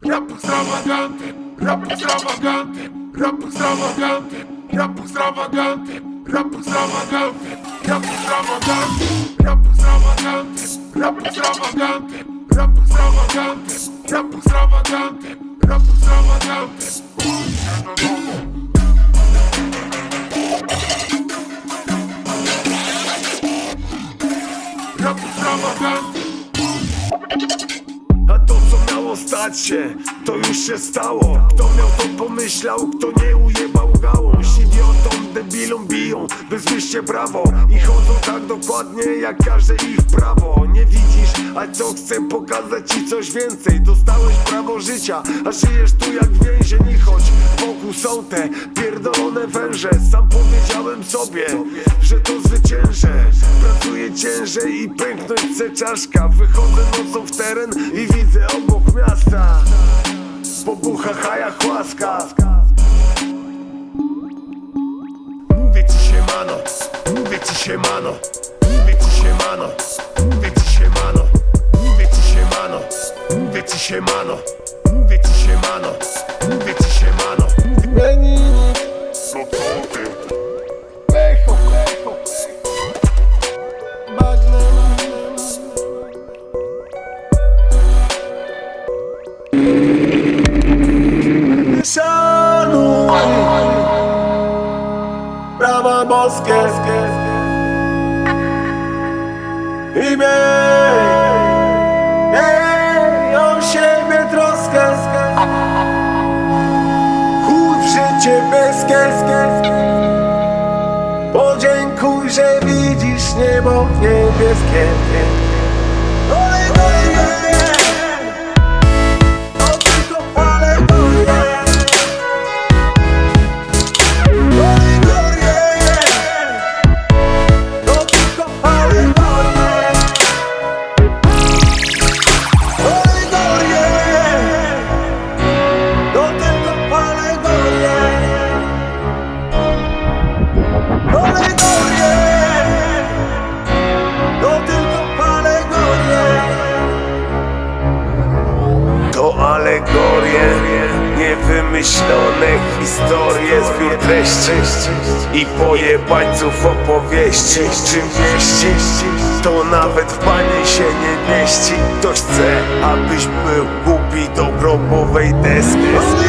Rap stravagante, rap stravagante, rap stravagante, rap stravagante, rap stravagante, rap stravagante, rap stravagante, rap stravagante, rap stravagante, rap stravagante, rap stravagante. Rap stravagante. Się, to już się stało. Kto miał to pomyślał, kto nie ujebał gałąź debilom biją, bezmyślnie prawo. I chodzą tak dokładnie, jak każde ich prawo. Nie widzisz, a co chcę pokazać ci coś więcej? Dostałeś prawo życia, a żyjesz tu jak więzień I choć wokół są te pierdolone węże Sam powiedziałem sobie, że to zwyciężę. Pracuję ciężej i pęknąć chce czaszka. Wychodzę nocą w teren i widzę obok miasta. Pobucha haja łaska mano, mówię ci się mano Mówię ci się mano, mówię ci się mano Mówię ci się mano, mówię ci się mano Mówię ci się mano, prawa boskie. I miej, miej o siebie troskę. Chód w życie bezkie podziękuj, że widzisz niebo niebieskie niewymyślone historie, zbiór treści i pojebańców opowieści. Czym mieści, to nawet w panie się nie mieści. Ktoś chce, abyś był głupi do grobowej deski.